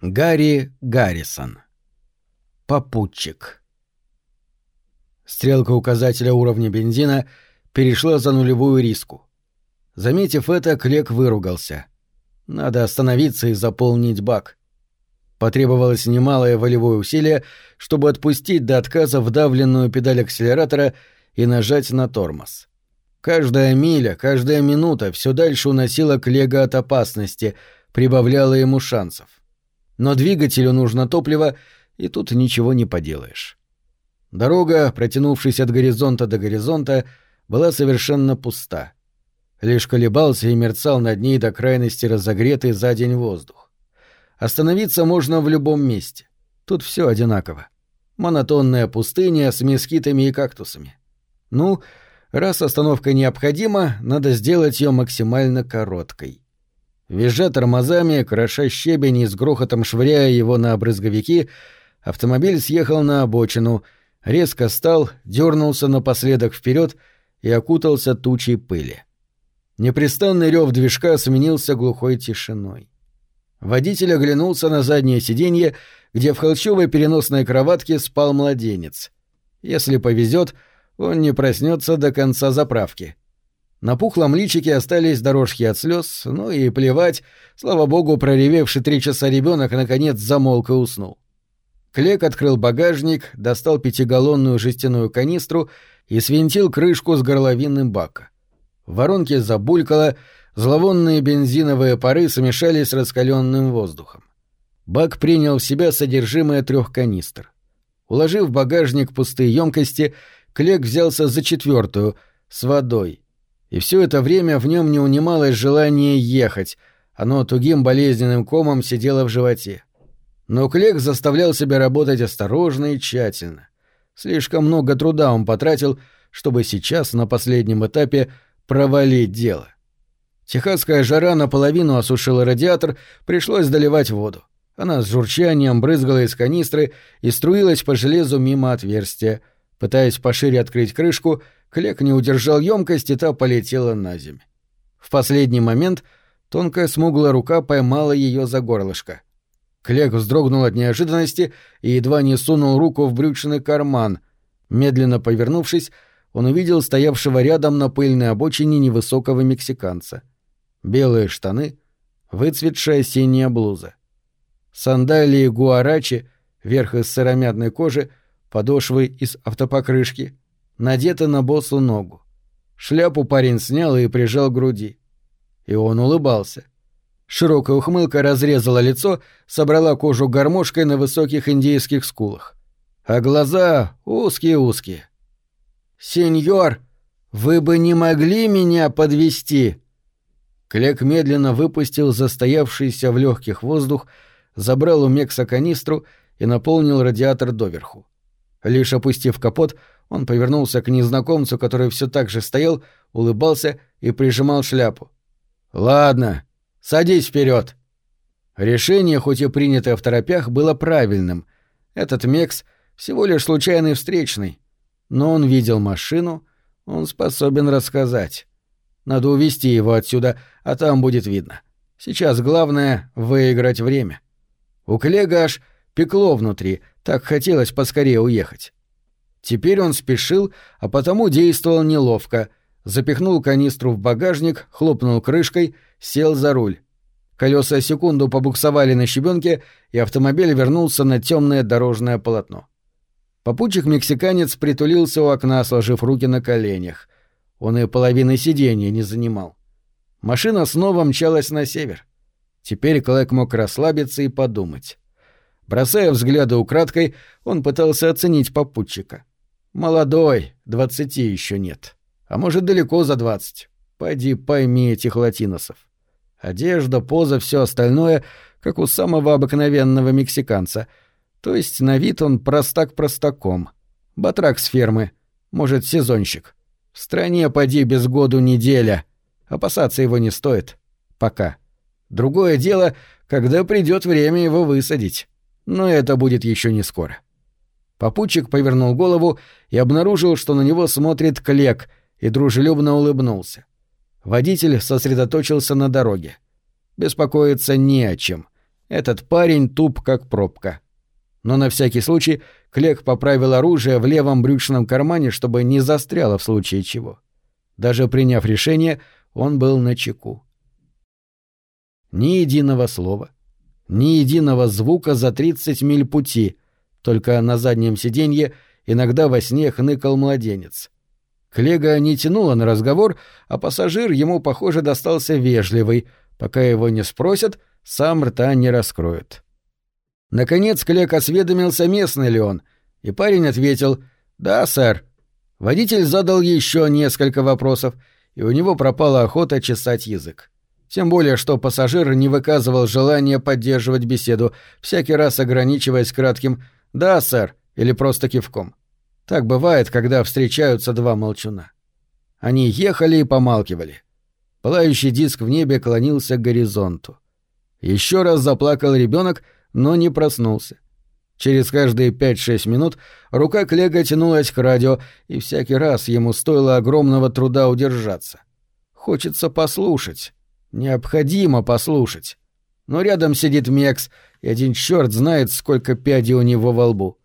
Гарри Гаррисон. Попутчик. Стрелка указателя уровня бензина перешла за нулевую риску. Заметив это, Клек выругался. Надо остановиться и заполнить бак. Потребовалось немалое волевое усилие, чтобы отпустить до отказа вдавленную педаль акселератора и нажать на тормоз. Каждая миля, каждая минута все дальше уносила Клега от опасности, прибавляла ему шансов. Но двигателю нужно топливо, и тут ничего не поделаешь. Дорога, протянувшись от горизонта до горизонта, была совершенно пуста. Лишь колебался и мерцал над ней до крайности разогретый за день воздух. Остановиться можно в любом месте. Тут все одинаково. Монотонная пустыня с мескитами и кактусами. Ну, раз остановка необходима, надо сделать ее максимально короткой. Визжа тормозами, кроша щебень и с грохотом швыряя его на обрызговики, автомобиль съехал на обочину, резко стал, дернулся напоследок вперед и окутался тучей пыли. Непрестанный рев движка сменился глухой тишиной. Водитель оглянулся на заднее сиденье, где в холщовой переносной кроватке спал младенец. Если повезет, он не проснется до конца заправки. На пухлом личике остались дорожки от слез, ну и плевать, слава богу, проревевший три часа ребенок наконец замолк и уснул. Клек открыл багажник, достал пятигаллонную жестяную канистру и свинтил крышку с горловинным бака. В воронке забулькало, зловонные бензиновые пары смешались с раскаленным воздухом. Бак принял в себя содержимое трех канистр. Уложив в багажник пустые емкости, Клек взялся за четвертую с водой — и все это время в нем не унималось желание ехать, оно тугим болезненным комом сидело в животе. Но Клек заставлял себя работать осторожно и тщательно. Слишком много труда он потратил, чтобы сейчас, на последнем этапе, провалить дело. Техасская жара наполовину осушила радиатор, пришлось доливать воду. Она с журчанием брызгала из канистры и струилась по железу мимо отверстия. Пытаясь пошире открыть крышку, Клек не удержал емкость, и та полетела на землю. В последний момент тонкая смуглая рука поймала ее за горлышко. Клек вздрогнул от неожиданности и едва не сунул руку в брючный карман. Медленно повернувшись, он увидел стоявшего рядом на пыльной обочине невысокого мексиканца. Белые штаны, выцветшая синяя блуза. Сандалии гуарачи, верх из сыромятной кожи, подошвы из автопокрышки — надета на босу ногу. Шляпу парень снял и прижал к груди. И он улыбался. Широкая ухмылка разрезала лицо, собрала кожу гармошкой на высоких индейских скулах. А глаза узкие-узкие. «Сеньор, вы бы не могли меня подвести? Клек медленно выпустил застоявшийся в легких воздух, забрал у Мекса канистру и наполнил радиатор доверху. Лишь опустив капот, он повернулся к незнакомцу, который все так же стоял, улыбался и прижимал шляпу. «Ладно, садись вперед. Решение, хоть и принятое в торопях, было правильным. Этот Мекс всего лишь случайный встречный. Но он видел машину, он способен рассказать. Надо увести его отсюда, а там будет видно. Сейчас главное — выиграть время. У Клега аж пекло внутри, так хотелось поскорее уехать. Теперь он спешил, а потому действовал неловко. Запихнул канистру в багажник, хлопнул крышкой, сел за руль. Колеса секунду побуксовали на щебенке, и автомобиль вернулся на темное дорожное полотно. Попутчик-мексиканец притулился у окна, сложив руки на коленях. Он и половины сиденья не занимал. Машина снова мчалась на север. Теперь Клэк мог расслабиться и подумать. Бросая взгляды украдкой, он пытался оценить попутчика. Молодой, двадцати еще нет. А может, далеко за двадцать. Пойди пойми этих латиносов. Одежда, поза, все остальное, как у самого обыкновенного мексиканца. То есть на вид он простак простаком. Батрак с фермы. Может, сезонщик. В стране поди без году неделя. Опасаться его не стоит. Пока. Другое дело, когда придет время его высадить. Но это будет еще не скоро. — Попутчик повернул голову и обнаружил, что на него смотрит Клек, и дружелюбно улыбнулся. Водитель сосредоточился на дороге. Беспокоиться не о чем. Этот парень туп как пробка. Но на всякий случай Клек поправил оружие в левом брючном кармане, чтобы не застряло в случае чего. Даже приняв решение, он был на чеку. Ни единого слова, ни единого звука за 30 миль пути, только на заднем сиденье иногда во сне хныкал младенец. Клега не тянула на разговор, а пассажир ему, похоже, достался вежливый. Пока его не спросят, сам рта не раскроет. Наконец Клег осведомился, местный ли он, и парень ответил «Да, сэр». Водитель задал еще несколько вопросов, и у него пропала охота чесать язык. Тем более, что пассажир не выказывал желания поддерживать беседу, всякий раз ограничиваясь кратким «Да, сэр» или просто кивком. Так бывает, когда встречаются два молчуна. Они ехали и помалкивали. Пылающий диск в небе клонился к горизонту. Еще раз заплакал ребенок, но не проснулся. Через каждые пять-шесть минут рука Клега тянулась к радио, и всякий раз ему стоило огромного труда удержаться. Хочется послушать. Необходимо послушать. Но рядом сидит Мекс, и один черт знает, сколько пядей у него во лбу.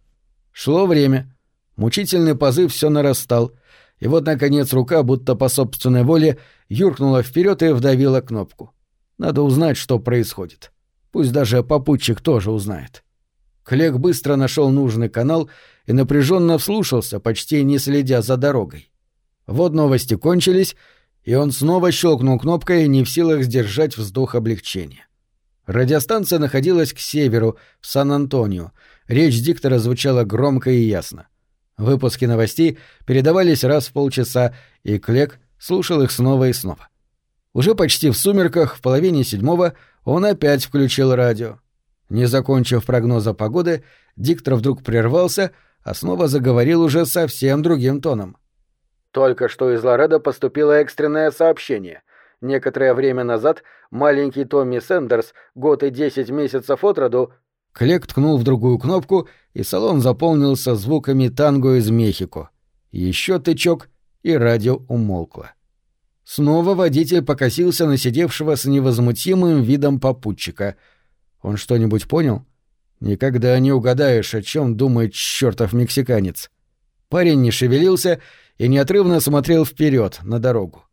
Шло время. Мучительный позыв все нарастал, и вот, наконец, рука, будто по собственной воле, юркнула вперед и вдавила кнопку. Надо узнать, что происходит. Пусть даже попутчик тоже узнает. Клек быстро нашел нужный канал и напряженно вслушался, почти не следя за дорогой. Вот новости кончились, и он снова щелкнул кнопкой, не в силах сдержать вздох облегчения. Радиостанция находилась к северу, в Сан-Антонио. Речь диктора звучала громко и ясно. Выпуски новостей передавались раз в полчаса, и Клек слушал их снова и снова. Уже почти в сумерках, в половине седьмого, он опять включил радио. Не закончив прогноза погоды, диктор вдруг прервался, а снова заговорил уже совсем другим тоном. Только что из Лоредо поступило экстренное сообщение. Некоторое время назад маленький Томми Сэндерс, год и десять месяцев от роду, Клек ткнул в другую кнопку, и салон заполнился звуками танго из Мехико. Еще тычок, и радио умолкло. Снова водитель покосился на сидевшего с невозмутимым видом попутчика. Он что-нибудь понял? Никогда не угадаешь, о чем думает чертов мексиканец. Парень не шевелился и неотрывно смотрел вперед на дорогу.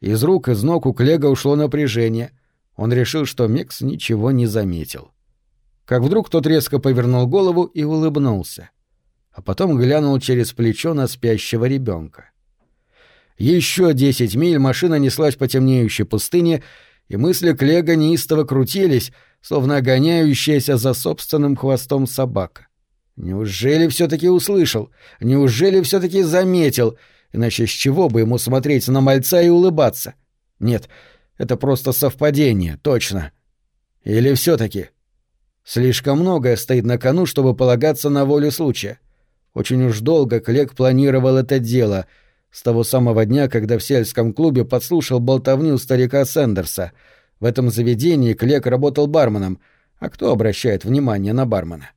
Из рук, из ног у Клега ушло напряжение. Он решил, что Мекс ничего не заметил. Как вдруг тот резко повернул голову и улыбнулся. А потом глянул через плечо на спящего ребенка. Еще десять миль машина неслась по темнеющей пустыне, и мысли Клега неистово крутились, словно гоняющаяся за собственным хвостом собака. Неужели все-таки услышал? Неужели все-таки заметил? Иначе с чего бы ему смотреть на мальца и улыбаться? Нет, это просто совпадение, точно. Или все-таки? Слишком многое стоит на кону, чтобы полагаться на волю случая. Очень уж долго Клек планировал это дело, с того самого дня, когда в сельском клубе подслушал болтовню старика Сэндерса. В этом заведении Клек работал барменом, а кто обращает внимание на бармена?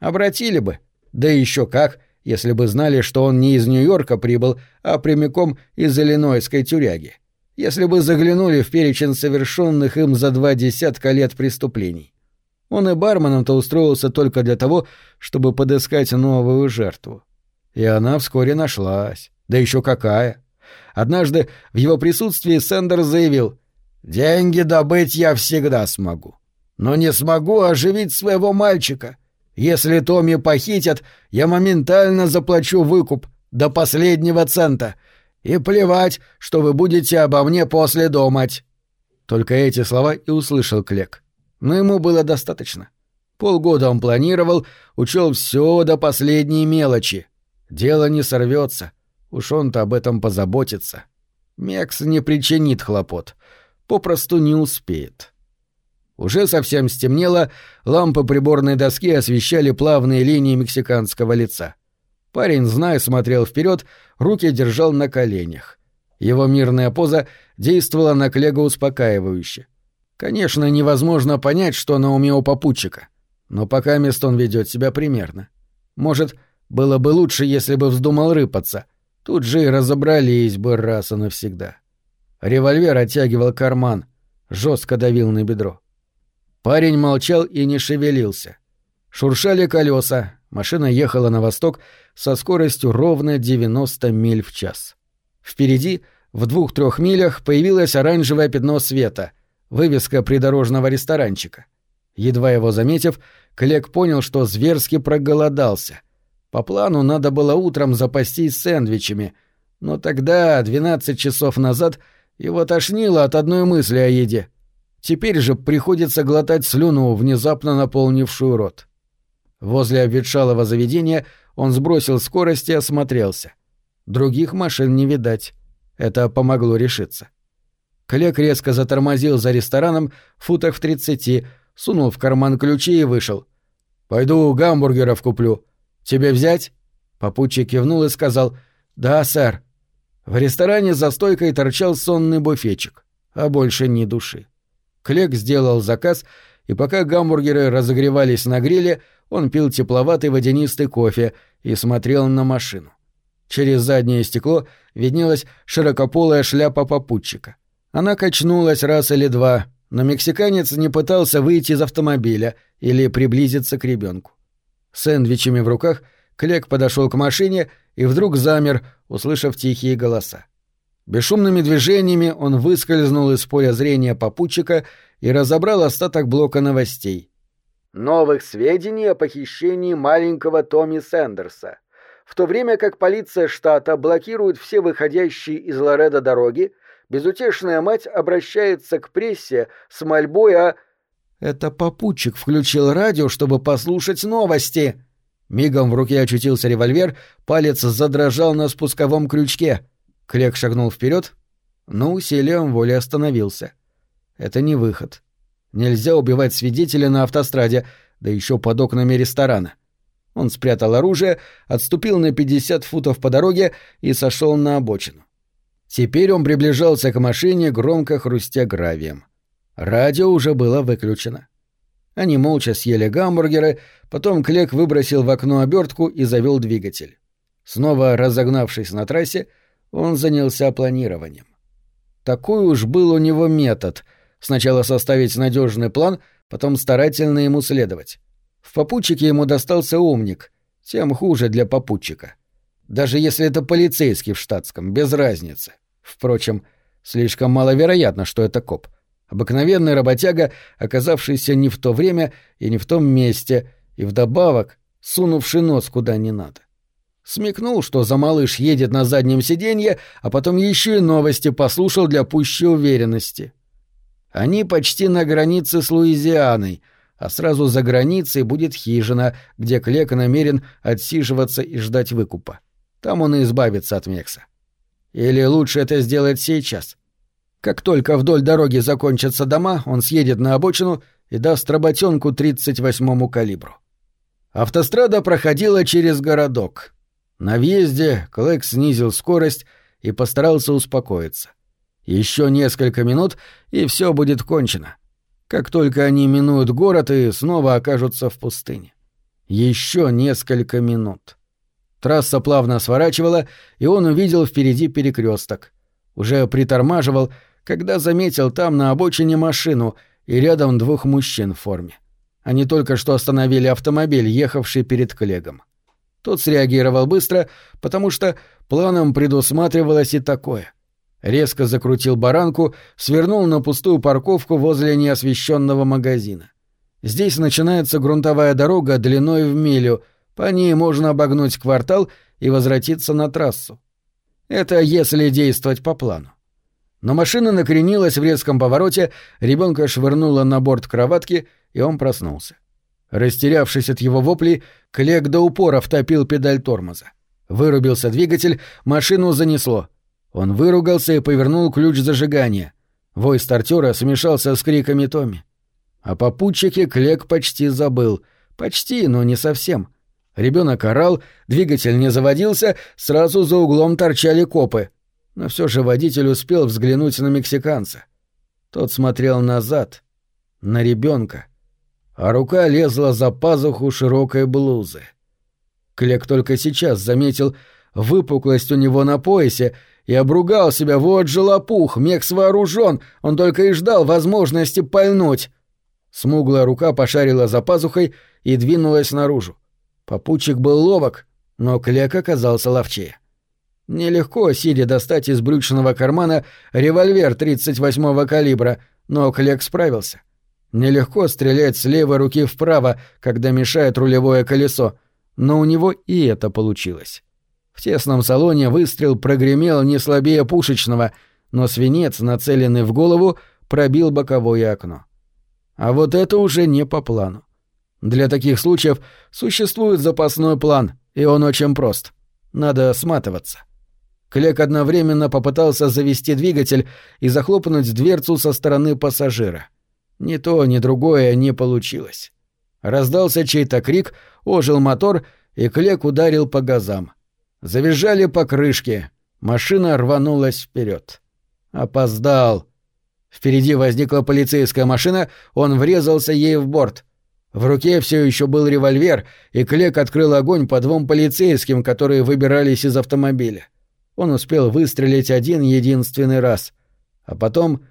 Обратили бы. Да еще как, если бы знали, что он не из Нью-Йорка прибыл, а прямиком из Иллинойской тюряги. Если бы заглянули в перечень совершенных им за два десятка лет преступлений. Он и барменом-то устроился только для того, чтобы подыскать новую жертву. И она вскоре нашлась. Да еще какая! Однажды в его присутствии Сэндерс заявил «Деньги добыть я всегда смогу, но не смогу оживить своего мальчика. Если Томми похитят, я моментально заплачу выкуп до последнего цента. И плевать, что вы будете обо мне после думать». Только эти слова и услышал Клек но ему было достаточно. Полгода он планировал, учел все до последней мелочи. Дело не сорвется, уж он-то об этом позаботится. Мекс не причинит хлопот, попросту не успеет. Уже совсем стемнело, лампы приборной доски освещали плавные линии мексиканского лица. Парень, зная, смотрел вперед, руки держал на коленях. Его мирная поза действовала на Клега успокаивающе. Конечно, невозможно понять, что на уме у попутчика, но пока мест он ведет себя примерно. Может, было бы лучше, если бы вздумал рыпаться. Тут же и разобрались бы раз и навсегда. Револьвер оттягивал карман, жестко давил на бедро. Парень молчал и не шевелился. Шуршали колеса, машина ехала на восток со скоростью ровно 90 миль в час. Впереди, в двух-трех милях, появилось оранжевое пятно света, вывеска придорожного ресторанчика. Едва его заметив, Клек понял, что зверски проголодался. По плану надо было утром запастись сэндвичами, но тогда, 12 часов назад, его тошнило от одной мысли о еде. Теперь же приходится глотать слюну, внезапно наполнившую рот. Возле обветшалого заведения он сбросил скорость и осмотрелся. Других машин не видать. Это помогло решиться. Клек резко затормозил за рестораном в футах в тридцати, сунул в карман ключи и вышел. «Пойду гамбургеров куплю. Тебе взять?» Попутчик кивнул и сказал «Да, сэр». В ресторане за стойкой торчал сонный буфетчик, а больше ни души. Клек сделал заказ, и пока гамбургеры разогревались на гриле, он пил тепловатый водянистый кофе и смотрел на машину. Через заднее стекло виднелась широкополая шляпа попутчика. Она качнулась раз или два, но мексиканец не пытался выйти из автомобиля или приблизиться к ребенку. Сэндвичами в руках Клек подошел к машине и вдруг замер, услышав тихие голоса. Бесшумными движениями он выскользнул из поля зрения попутчика и разобрал остаток блока новостей. Новых сведений о похищении маленького Томми Сэндерса. В то время как полиция штата блокирует все выходящие из Лоредо дороги, безутешная мать обращается к прессе с мольбой о... Это попутчик включил радио, чтобы послушать новости. Мигом в руке очутился револьвер, палец задрожал на спусковом крючке. Клек шагнул вперед, но усилием воли остановился. Это не выход. Нельзя убивать свидетеля на автостраде, да еще под окнами ресторана. Он спрятал оружие, отступил на 50 футов по дороге и сошел на обочину. Теперь он приближался к машине, громко хрустя гравием. Радио уже было выключено. Они молча съели гамбургеры, потом Клек выбросил в окно обертку и завел двигатель. Снова разогнавшись на трассе, он занялся планированием. Такой уж был у него метод — сначала составить надежный план, потом старательно ему следовать. В попутчике ему достался умник, тем хуже для попутчика. Даже если это полицейский в штатском, без разницы. Впрочем, слишком маловероятно, что это коп. Обыкновенный работяга, оказавшийся не в то время и не в том месте, и вдобавок сунувший нос куда не надо. Смекнул, что за малыш едет на заднем сиденье, а потом еще и новости послушал для пущей уверенности. Они почти на границе с Луизианой, а сразу за границей будет хижина, где Клек намерен отсиживаться и ждать выкупа. Там он и избавится от Мекса. Или лучше это сделать сейчас. Как только вдоль дороги закончатся дома, он съедет на обочину и даст работенку 38-му калибру. Автострада проходила через городок. На въезде Клэк снизил скорость и постарался успокоиться. Еще несколько минут, и все будет кончено. Как только они минуют город и снова окажутся в пустыне. Еще несколько минут. Трасса плавно сворачивала, и он увидел впереди перекресток. Уже притормаживал, когда заметил там на обочине машину и рядом двух мужчин в форме. Они только что остановили автомобиль, ехавший перед Клегом. Тот среагировал быстро, потому что планом предусматривалось и такое. Резко закрутил баранку, свернул на пустую парковку возле неосвещенного магазина. Здесь начинается грунтовая дорога длиной в милю, по ней можно обогнуть квартал и возвратиться на трассу. Это если действовать по плану. Но машина накренилась в резком повороте, ребенка швырнула на борт кроватки, и он проснулся. Растерявшись от его воплей, Клек до упора втопил педаль тормоза. Вырубился двигатель, машину занесло. Он выругался и повернул ключ зажигания. Вой стартера смешался с криками Томми. О попутчике Клек почти забыл. Почти, но не совсем. Ребенок орал, двигатель не заводился, сразу за углом торчали копы. Но все же водитель успел взглянуть на мексиканца. Тот смотрел назад, на ребенка а рука лезла за пазуху широкой блузы. Клек только сейчас заметил выпуклость у него на поясе и обругал себя «Вот же лопух, Мекс вооружен, он только и ждал возможности пальнуть». Смуглая рука пошарила за пазухой и двинулась наружу. Попутчик был ловок, но Клек оказался ловчее. Нелегко сидя достать из брючного кармана револьвер 38-го калибра, но Клек справился. Нелегко стрелять с левой руки вправо, когда мешает рулевое колесо, но у него и это получилось. В тесном салоне выстрел прогремел не слабее пушечного, но свинец, нацеленный в голову, пробил боковое окно. А вот это уже не по плану. Для таких случаев существует запасной план, и он очень прост. Надо сматываться. Клек одновременно попытался завести двигатель и захлопнуть дверцу со стороны пассажира. Ни то, ни другое не получилось. Раздался чей-то крик, ожил мотор, и Клек ударил по газам. Завизжали покрышки. Машина рванулась вперед. Опоздал. Впереди возникла полицейская машина, он врезался ей в борт. В руке все еще был револьвер, и Клек открыл огонь по двум полицейским, которые выбирались из автомобиля он успел выстрелить один единственный раз. А потом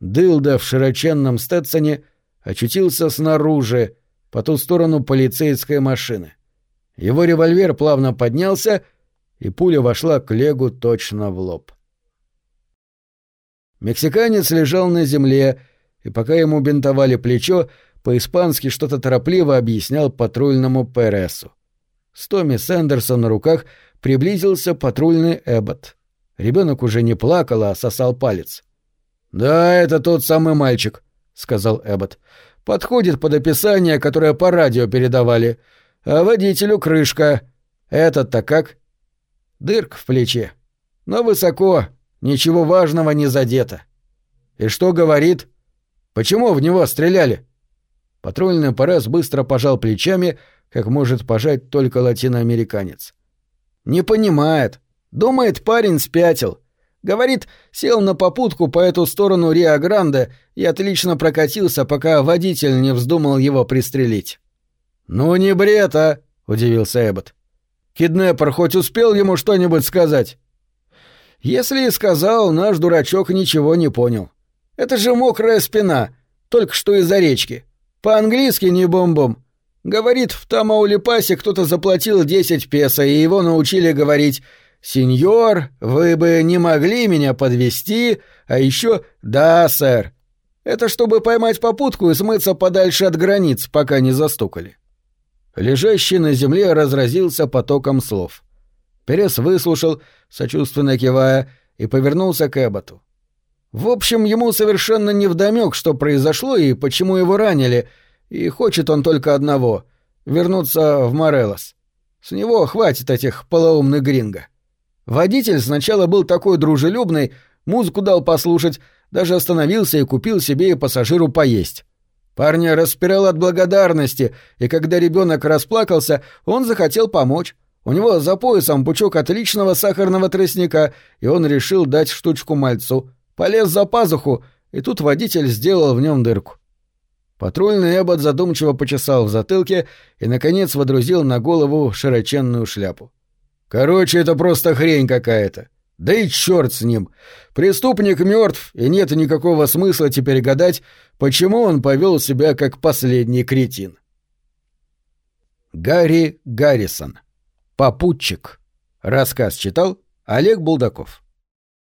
Дылда в широченном Стетсоне очутился снаружи, по ту сторону полицейской машины. Его револьвер плавно поднялся, и пуля вошла к Легу точно в лоб. Мексиканец лежал на земле, и пока ему бинтовали плечо, по-испански что-то торопливо объяснял патрульному Пересу. С Томми Сэндерсон на руках приблизился патрульный Эббот. Ребенок уже не плакал, а сосал палец. «Да, это тот самый мальчик», — сказал Эббот. «Подходит под описание, которое по радио передавали. А водителю крышка. Этот-то как?» «Дырк в плече. Но высоко, ничего важного не задето». «И что говорит? Почему в него стреляли?» Патрульный Парес быстро пожал плечами, как может пожать только латиноамериканец. Не понимает. Думает, парень спятил. Говорит, сел на попутку по эту сторону Рио-Гранде и отлично прокатился, пока водитель не вздумал его пристрелить. «Ну не бред, а!» — удивился Эббот. «Киднеппер хоть успел ему что-нибудь сказать?» «Если и сказал, наш дурачок ничего не понял. Это же мокрая спина, только что из-за речки. По-английски не бом-бом. Говорит, в Тамаулипасе кто-то заплатил 10 песо, и его научили говорить «Сеньор, вы бы не могли меня подвести, а еще «Да, сэр». Это чтобы поймать попутку и смыться подальше от границ, пока не застукали. Лежащий на земле разразился потоком слов. Перес выслушал, сочувственно кивая, и повернулся к Эбботу. В общем, ему совершенно невдомёк, что произошло и почему его ранили — и хочет он только одного — вернуться в Морелос. С него хватит этих полоумных гринго. Водитель сначала был такой дружелюбный, музыку дал послушать, даже остановился и купил себе и пассажиру поесть. Парня распирал от благодарности, и когда ребенок расплакался, он захотел помочь. У него за поясом пучок отличного сахарного тростника, и он решил дать штучку мальцу. Полез за пазуху, и тут водитель сделал в нем дырку. Патрульный Эббот задумчиво почесал в затылке и, наконец, водрузил на голову широченную шляпу. «Короче, это просто хрень какая-то. Да и черт с ним. Преступник мертв, и нет никакого смысла теперь гадать, почему он повел себя как последний кретин». Гарри Гаррисон. Попутчик. Рассказ читал Олег Булдаков.